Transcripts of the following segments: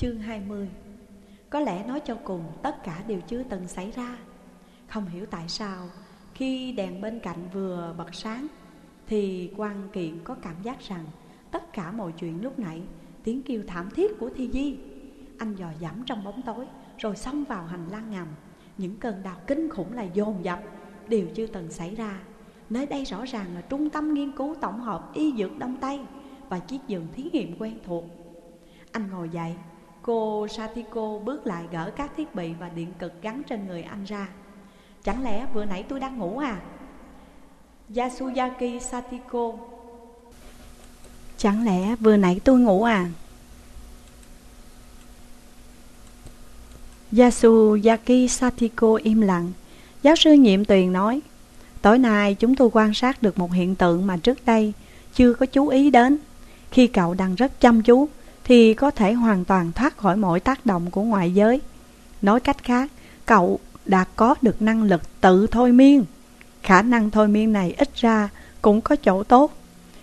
Chương 20 Có lẽ nói cho cùng tất cả đều chưa từng xảy ra. Không hiểu tại sao, khi đèn bên cạnh vừa bật sáng, Thì quan kiện có cảm giác rằng Tất cả mọi chuyện lúc nãy, Tiếng kêu thảm thiết của Thi Di, Anh dò dẫm trong bóng tối, Rồi xông vào hành lang ngầm. Những cơn đau kinh khủng là dồn dập, Đều chưa từng xảy ra. Nơi đây rõ ràng là trung tâm nghiên cứu tổng hợp y dược Đông Tây Và chiếc giường thí nghiệm quen thuộc. Anh ngồi dậy Cô Satiko bước lại gỡ các thiết bị và điện cực gắn trên người anh ra Chẳng lẽ vừa nãy tôi đang ngủ à? Yasuyaki Satiko Chẳng lẽ vừa nãy tôi ngủ à? Yasuyaki Satiko im lặng Giáo sư nhiệm tuyền nói, Tối nay chúng tôi quan sát được một hiện tượng mà trước đây chưa có chú ý đến Khi cậu đang rất chăm chú thì có thể hoàn toàn thoát khỏi mọi tác động của ngoại giới. Nói cách khác, cậu đã có được năng lực tự thôi miên. Khả năng thôi miên này ít ra cũng có chỗ tốt.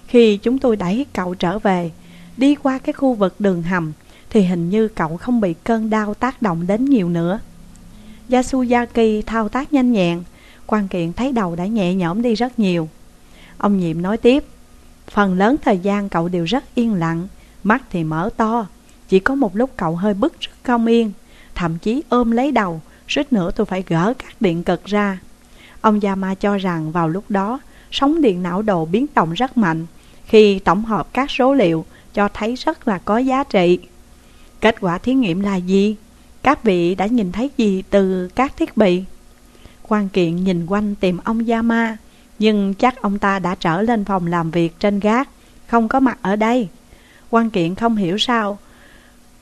Khi chúng tôi đẩy cậu trở về Đi qua cái khu vực đường hầm Thì hình như cậu không bị cơn đau tác động đến nhiều nữa. Yasuyaki thao tác nhanh nhẹn quan kiện thấy đầu đã nhẹ nhõm đi rất nhiều. Ông nhiệm nói tiếp Phần lớn thời gian cậu đều rất yên lặng. Mắt thì mở to. Chỉ có một lúc cậu hơi bức rất không yên Thậm chí ôm lấy đầu, Suýt nữa tôi phải gỡ các điện cực ra. Ông Yama cho rằng vào lúc đó, Sóng điện não đồ biến động rất mạnh. Khi tổng hợp các số liệu, Cho thấy rất là có giá trị. Kết quả thí nghiệm là gì? Các vị đã nhìn thấy gì từ các thiết bị? quan kiện nhìn quanh tìm ông Yama, Nhưng chắc ông ta đã trở lên phòng làm việc trên gác, Không có mặt ở đây quan kiện không hiểu sao.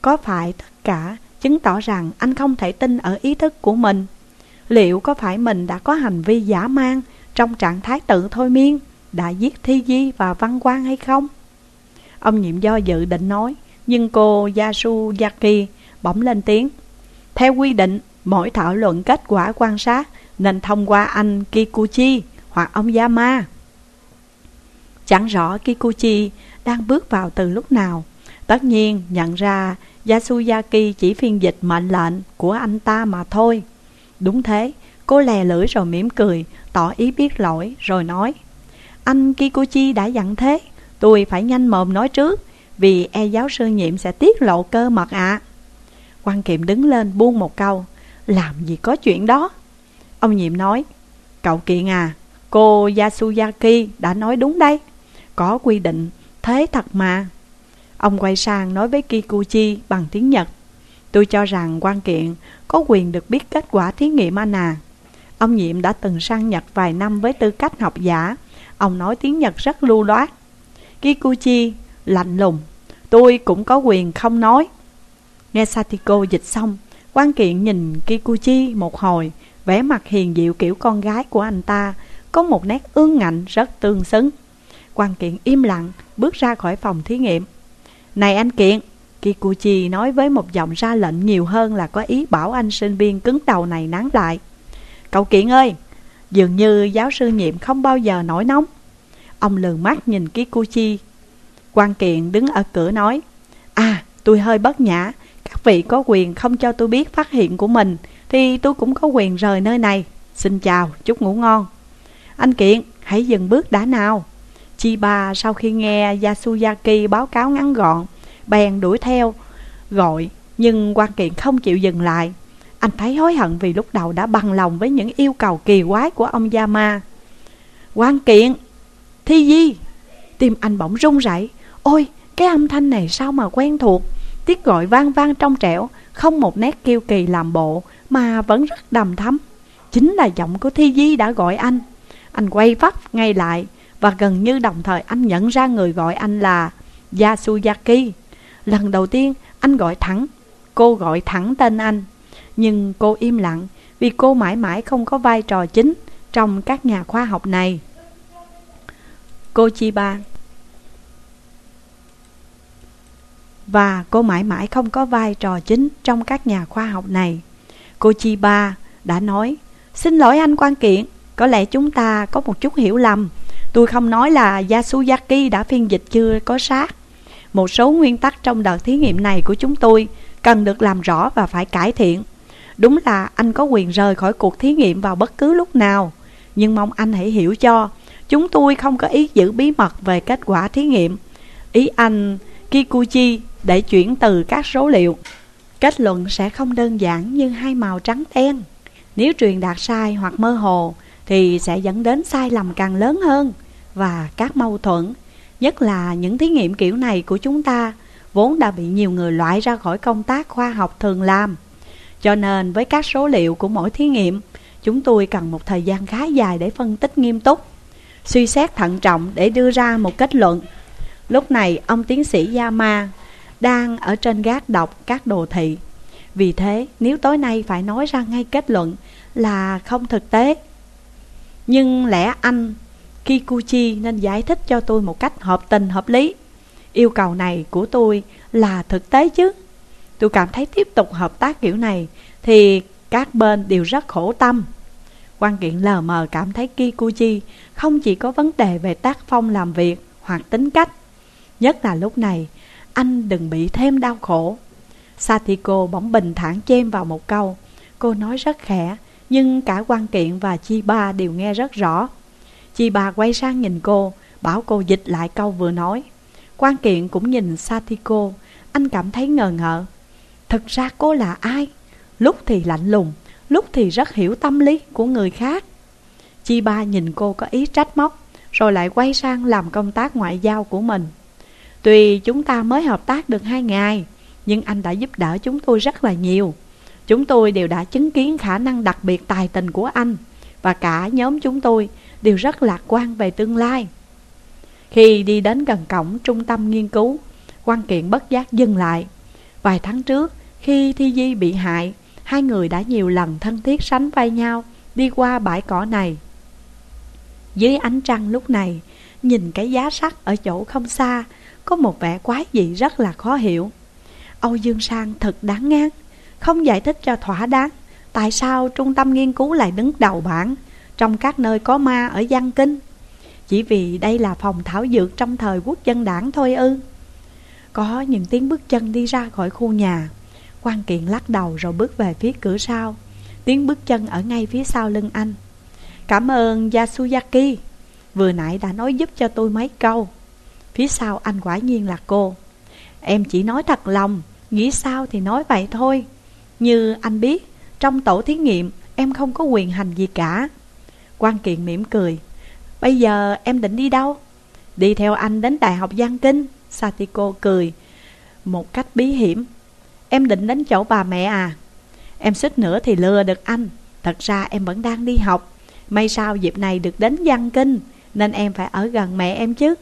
Có phải tất cả chứng tỏ rằng anh không thể tin ở ý thức của mình? Liệu có phải mình đã có hành vi giả mang Trong trạng thái tự thôi miên, Đã giết Thi Di và Văn Quang hay không? Ông nhiệm do dự định nói, Nhưng cô Yasuyaki bỗng lên tiếng. Theo quy định, Mỗi thảo luận kết quả quan sát nên thông qua anh Kikuchi hoặc ông Yama. Chẳng rõ Kikuchi đang bước vào từ lúc nào. Tất nhiên nhận ra Yasuyaki chỉ phiên dịch mệnh lệnh của anh ta mà thôi. Đúng thế, cô lè lưỡi rồi mỉm cười, tỏ ý biết lỗi rồi nói Anh Kikuchi đã dặn thế, tôi phải nhanh mồm nói trước vì e giáo sư nhiệm sẽ tiết lộ cơ mật ạ. À. Quan kiệm đứng lên buông một câu Làm gì có chuyện đó Ông nhiệm nói Cậu kiện à Cô Yasuyaki đã nói đúng đây. Có quy định Thế thật mà. Ông quay sang nói với Kikuchi bằng tiếng Nhật. Tôi cho rằng quan kiện có quyền được biết kết quả thí nghiệm anh à. Ông nhiệm đã từng sang Nhật vài năm với tư cách học giả. Ông nói tiếng Nhật rất lưu loát. Kikuchi lạnh lùng Tôi cũng có quyền không nói. Nghe Satiko dịch xong quan kiện nhìn Kikuchi một hồi vẻ mặt hiền diệu kiểu con gái của anh ta có một nét ương ngạnh rất tương xứng. Quan Kiện im lặng, bước ra khỏi phòng thí nghiệm. Này anh Kiện, Kikuchi nói với một giọng ra lệnh nhiều hơn là có ý bảo anh sinh viên cứng đầu này nán lại. Cậu Kiện ơi, dường như giáo sư nhiệm không bao giờ nổi nóng. Ông lườn mắt nhìn Kikuchi. Quan Kiện đứng ở cửa nói, À, tôi hơi bất nhã, các vị có quyền không cho tôi biết phát hiện của mình thì tôi cũng có quyền rời nơi này. Xin chào, chúc ngủ ngon. Anh Kiện, hãy dừng bước đã nào. Chiba sau khi nghe Yasuyaki báo cáo ngắn gọn, bèn đuổi theo, gọi, nhưng quan kiện không chịu dừng lại. Anh thấy hối hận vì lúc đầu đã bằng lòng với những yêu cầu kỳ quái của ông Yama. Quan kiện, thi di, tim anh bỗng run rẩy. Ôi, cái âm thanh này sao mà quen thuộc, tiếng gọi vang vang trong trẻo, không một nét kiêu kỳ làm bộ, mà vẫn rất đầm thắm. Chính là giọng của Thi Di đã gọi anh. Anh quay phát ngay lại và gần như đồng thời anh nhận ra người gọi anh là Yasuyaki. Lần đầu tiên anh gọi thẳng, cô gọi thẳng tên anh. Nhưng cô im lặng vì cô mãi mãi không có vai trò chính trong các nhà khoa học này. Cô Chiba Và cô mãi mãi không có vai trò chính trong các nhà khoa học này. Cô Chiba đã nói Xin lỗi anh quan kiện Có lẽ chúng ta có một chút hiểu lầm Tôi không nói là Yasuyaki đã phiên dịch chưa có sát Một số nguyên tắc trong đợt thí nghiệm này của chúng tôi cần được làm rõ và phải cải thiện. Đúng là anh có quyền rời khỏi cuộc thí nghiệm vào bất cứ lúc nào, nhưng mong anh hãy hiểu cho, chúng tôi không có ý giữ bí mật về kết quả thí nghiệm. Ý anh Kikuchi để chuyển từ các số liệu. Kết luận sẽ không đơn giản như hai màu trắng đen. Nếu truyền đạt sai hoặc mơ hồ thì sẽ dẫn đến sai lầm càng lớn hơn và các mâu thuẫn, nhất là những thí nghiệm kiểu này của chúng ta vốn đã bị nhiều người loại ra khỏi công tác khoa học thường làm. Cho nên với các số liệu của mỗi thí nghiệm, chúng tôi cần một thời gian khá dài để phân tích nghiêm túc, suy xét thận trọng để đưa ra một kết luận. Lúc này ông tiến sĩ Yama đang ở trên gác đọc các đồ thị. Vì thế nếu tối nay phải nói ra ngay kết luận là không thực tế. Nhưng lẽ anh Kikuchi nên giải thích cho tôi một cách hợp tình hợp lý. Yêu cầu này của tôi là thực tế chứ. Tôi cảm thấy tiếp tục hợp tác kiểu này thì các bên đều rất khổ tâm. Quan kiện lờ mờ cảm thấy Kikuchi không chỉ có vấn đề về tác phong làm việc hoặc tính cách. Nhất là lúc này, anh đừng bị thêm đau khổ. Satiko bỗng bình thản chêm vào một câu. Cô nói rất khẽ, nhưng cả quan kiện và Chiba đều nghe rất rõ. Chi bà quay sang nhìn cô, bảo cô dịch lại câu vừa nói. Quan kiện cũng nhìn Satiko, anh cảm thấy ngờ ngợ. Thực ra cô là ai? Lúc thì lạnh lùng, lúc thì rất hiểu tâm lý của người khác. Chi ba nhìn cô có ý trách móc, rồi lại quay sang làm công tác ngoại giao của mình. Tuy chúng ta mới hợp tác được hai ngày, nhưng anh đã giúp đỡ chúng tôi rất là nhiều. Chúng tôi đều đã chứng kiến khả năng đặc biệt tài tình của anh, và cả nhóm chúng tôi đều rất lạc quan về tương lai. Khi đi đến gần cổng trung tâm nghiên cứu, quan kiện bất giác dừng lại. Vài tháng trước, khi Thi Di bị hại, hai người đã nhiều lần thân thiết sánh vai nhau đi qua bãi cỏ này. Dưới ánh trăng lúc này, nhìn cái giá sắt ở chỗ không xa, có một vẻ quái dị rất là khó hiểu. Âu Dương Sang thật đáng ngán, không giải thích cho thỏa đáng tại sao trung tâm nghiên cứu lại đứng đầu bảng trong các nơi có ma ở Giang Kinh. Chỉ vì đây là phòng thảo dược trong thời quốc dân đảng thôi ư. Có những tiếng bước chân đi ra khỏi khu nhà. quan kiện lắc đầu rồi bước về phía cửa sau. Tiếng bước chân ở ngay phía sau lưng anh. Cảm ơn Yasuyaki. Vừa nãy đã nói giúp cho tôi mấy câu. Phía sau anh quả nhiên là cô. Em chỉ nói thật lòng, nghĩ sao thì nói vậy thôi. Như anh biết, trong tổ thí nghiệm, em không có quyền hành gì cả. quan kiện mỉm cười. Bây giờ em định đi đâu? Đi theo anh đến Đại học Giang Kinh, Satiko cười. Một cách bí hiểm. Em định đến chỗ bà mẹ à? Em suýt nữa thì lừa được anh. Thật ra em vẫn đang đi học. May sao dịp này được đến Giang Kinh, Nên em phải ở gần mẹ em chứ.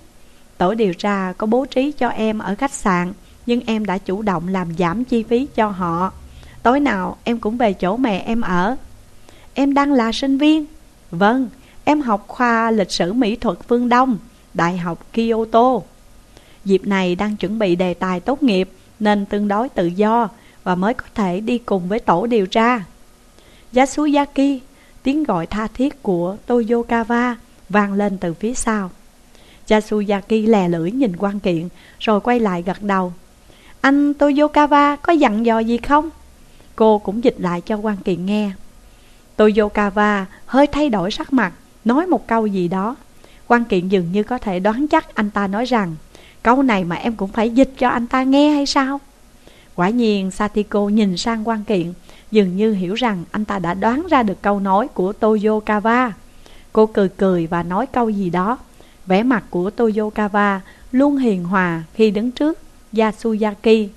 Tổ điều tra có bố trí cho em ở khách sạn, Nhưng em đã chủ động làm giảm chi phí cho họ. Tối nào em cũng về chỗ mẹ em ở. Em đang là sinh viên. Vâng, em học khoa lịch sử mỹ thuật phương Đông Đại học Kyoto. Dịp này đang chuẩn bị đề tài tốt nghiệp Nên tương đối tự do Và mới có thể đi cùng với tổ điều tra. Yasuyaki Tiếng gọi tha thiết của Toyokawa Vang lên từ phía sau. Yasuyaki lè lưỡi nhìn quan kiện Rồi quay lại gật đầu. Anh Toyokawa có dặn dò gì không? Cô cũng dịch lại cho quan kiện nghe. Toyokawa hơi thay đổi sắc mặt, Nói một câu gì đó. Quan kiện dường như có thể đoán chắc anh ta nói rằng, Câu này mà em cũng phải dịch cho anh ta nghe hay sao? Quả nhiên, Satiko nhìn sang quan kiện Dường như hiểu rằng anh ta đã đoán ra được câu nói của Toyokawa Cô cười cười và nói câu gì đó. Vẻ mặt của Toyokawa luôn hiền hòa khi đứng trước Yasuyaki.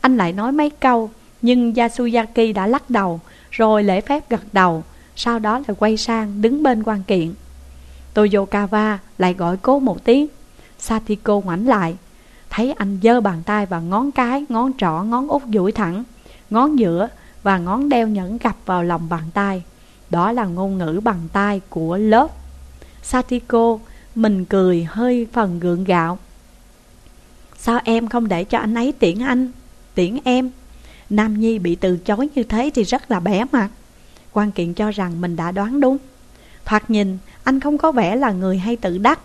Anh lại nói mấy câu nhưng Yasuyaki đã lắc đầu Rồi lễ phép gật đầu Sau đó lại quay sang đứng bên quan kiện. Toyokawa lại gọi cố một tiếng. Satiko ngoảnh lại Thấy anh giơ bàn tay và ngón cái, ngón trỏ, ngón út duỗi thẳng Ngón giữa và ngón đeo nhẫn gặp vào lòng bàn tay. Đó là ngôn ngữ bàn tay của lớp. Satiko mình cười hơi phần gượng gạo. Sao em không để cho anh ấy tiễn anh Tiễn em? Nam Nhi bị từ chối như thế thì rất là bẽ mặt. Quan kiện cho rằng mình đã đoán đúng. Thoạt nhìn, anh không có vẻ là người hay tự đắc.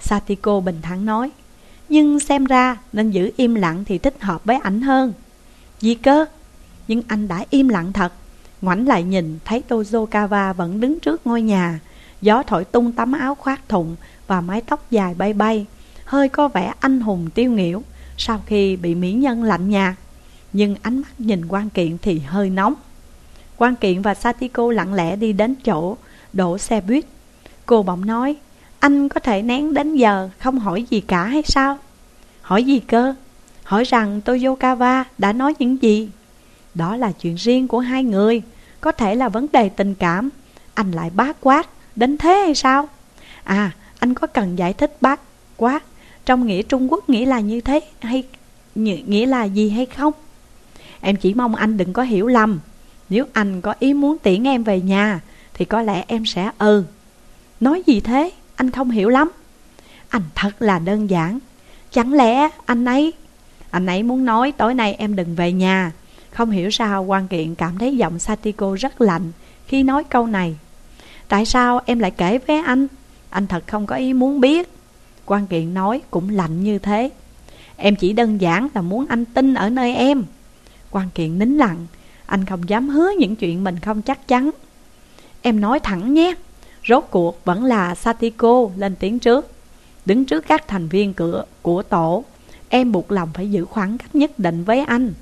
Satiko bình thản nói, Nhưng xem ra nên giữ im lặng thì thích hợp với ảnh hơn. Gì cơ? Nhưng anh đã im lặng thật. Ngoảnh lại nhìn, thấy Tozokawa vẫn đứng trước ngôi nhà. Gió thổi tung tấm áo khoác thụng Và mái tóc dài bay bay. Hơi có vẻ anh hùng tiêu nghỉu, Sau khi bị mỹ nhân lạnh nhạt. Nhưng ánh mắt nhìn quan kiện thì hơi nóng. Quan kiện và Satiko lặng lẽ đi đến chỗ Đổ xe buýt. Cô bỗng nói, Anh có thể nén đến giờ không hỏi gì cả hay sao? Hỏi gì cơ? Hỏi rằng Toyokawa đã nói những gì? Đó là chuyện riêng của hai người. Có thể là vấn đề tình cảm. Anh lại bá quát, Đến thế hay sao? À anh có cần giải thích bác quát Trong nghĩa Trung Quốc nghĩa là như thế Hay, nghĩa là gì hay không? Em chỉ mong anh đừng có hiểu lầm. Nếu anh có ý muốn tiễn em về nhà, Thì có lẽ em sẽ ừ. Nói gì thế? Anh không hiểu lắm. Anh thật là đơn giản. Chẳng lẽ anh ấy Anh ấy muốn nói tối nay em đừng về nhà. Không hiểu sao quan kiện cảm thấy giọng Satiko rất lạnh Khi nói câu này. Tại sao em lại kể với anh? Anh thật không có ý muốn biết. Quan kiện nói cũng lạnh như thế. Em chỉ đơn giản là muốn anh tin ở nơi em quan kiện nín lặng. Anh không dám hứa những chuyện mình không chắc chắn. Em nói thẳng nhé, Rốt cuộc vẫn là Satiko lên tiếng trước. Đứng trước các thành viên cửa, của tổ, Em buộc lòng phải giữ khoảng cách nhất định với anh.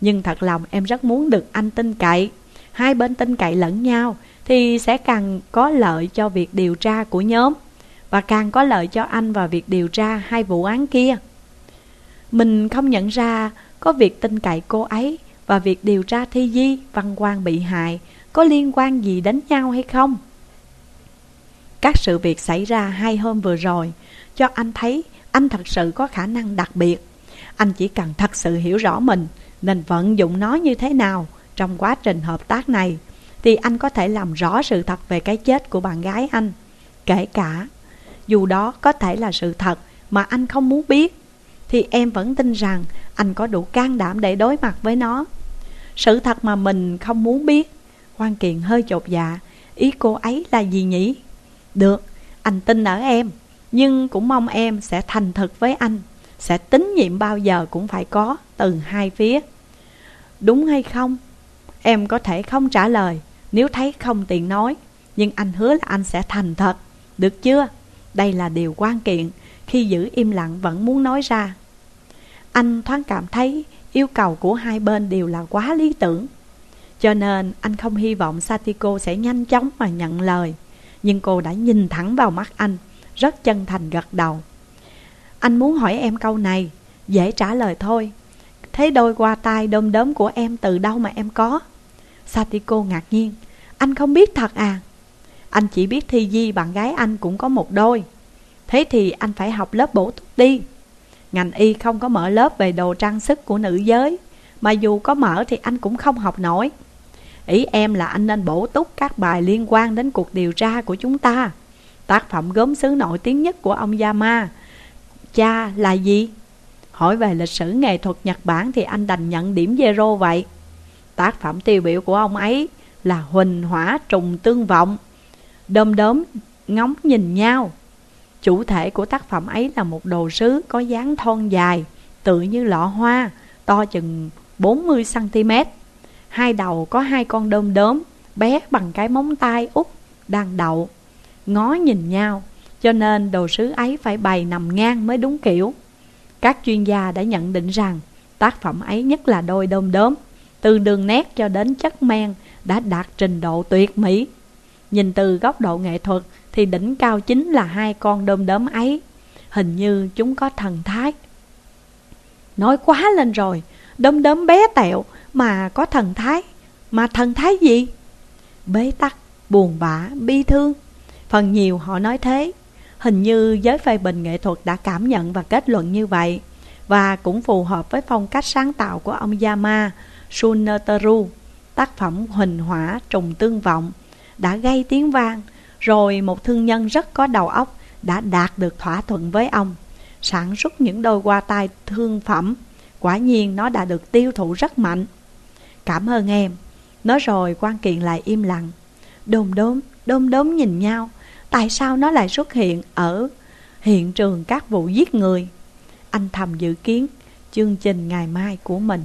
Nhưng thật lòng em rất muốn được anh tin cậy. Hai bên tin cậy lẫn nhau Thì sẽ càng có lợi cho việc điều tra của nhóm Và càng có lợi cho anh vào việc điều tra hai vụ án kia. Mình không nhận ra có việc tin cậy cô ấy Và việc điều tra thi di, văn quan bị hại Có liên quan gì đến nhau hay không Các sự việc xảy ra hai hôm vừa rồi, cho anh thấy anh thật sự có khả năng đặc biệt. Anh chỉ cần thật sự hiểu rõ mình, nên vận dụng nó như thế nào trong quá trình hợp tác này, thì anh có thể làm rõ sự thật về cái chết của bạn gái anh. Kể cả, dù đó có thể là sự thật mà anh không muốn biết thì em vẫn tin rằng anh có đủ can đảm để đối mặt với nó. Sự thật mà mình không muốn biết. Quan Kiện hơi chột dạ, ý cô ấy là gì nhỉ? Được, anh tin ở em. Nhưng cũng mong em sẽ thành thực với anh Sẽ tín nhiệm bao giờ cũng phải có từ hai phía Đúng hay không? Em có thể không trả lời Nếu thấy không tiện nói Nhưng anh hứa là anh sẽ thành thật Được chưa? Đây là điều quan kiện khi giữ im lặng vẫn muốn nói ra. Anh thoáng cảm thấy Yêu cầu của hai bên đều là quá lý tưởng, Cho nên anh không hy vọng Satiko sẽ nhanh chóng mà nhận lời, Nhưng cô đã nhìn thẳng vào mắt anh, rất chân thành gật đầu. Anh muốn hỏi em câu này, Dễ trả lời thôi. Thế đôi qua tay đom đóm của em từ đâu mà em có? Satiko ngạc nhiên. Anh không biết thật à? Anh chỉ biết Thi Di bạn gái anh cũng có một đôi. Thế thì anh phải học lớp bổ túc đi. Ngành y không có mở lớp về đồ trang sức của nữ giới. Mà dù có mở thì anh cũng không học nổi. Ý em là anh nên bổ túc các bài liên quan đến cuộc điều tra của chúng ta. Tác phẩm gốm sứ nổi tiếng nhất của ông Yama. Cha là gì? Hỏi về lịch sử nghệ thuật Nhật Bản thì anh đành nhận điểm zero vậy. Tác phẩm tiêu biểu của ông ấy là Huỳnh Hỏa Trùng Tương Vọng. Đom đốm ngóng nhìn nhau. Chủ thể của tác phẩm ấy là một đồ sứ có dáng thon dài Tự như lọ hoa, to chừng 40cm Hai đầu có hai con đom đốm bé bằng cái móng tay út đang đậu. Ngó nhìn nhau Cho nên đồ sứ ấy phải bày nằm ngang mới đúng kiểu. Các chuyên gia đã nhận định rằng Tác phẩm ấy nhất là đôi đom đốm Từ đường nét cho đến chất men Đã đạt trình độ tuyệt mỹ. Nhìn từ góc độ nghệ thuật thì đỉnh cao chính là hai con đom đóm ấy. Hình như chúng có thần thái. Nói quá lên rồi Đom đóm bé tẹo mà có thần thái. Mà thần thái gì? Bế tắc, buồn bã, bi thương. Phần nhiều họ nói thế. Hình như giới phê bình nghệ thuật đã cảm nhận và kết luận như vậy. Và cũng phù hợp với phong cách sáng tạo của ông Yama Suneteru Tác phẩm Huỳnh Hỏa Trùng Tương Vọng Đã gây tiếng vang rồi một thương nhân rất có đầu óc Đã đạt được thỏa thuận với ông Sản xuất những đôi qua tay thương phẩm. Quả nhiên nó đã được tiêu thụ rất mạnh. Cảm ơn em. Nói rồi quan kiện lại im lặng. Đôm đốm, đôm đốm nhìn nhau. Tại sao nó lại xuất hiện ở hiện trường các vụ giết người? Anh thầm dự kiến chương trình ngày mai của mình.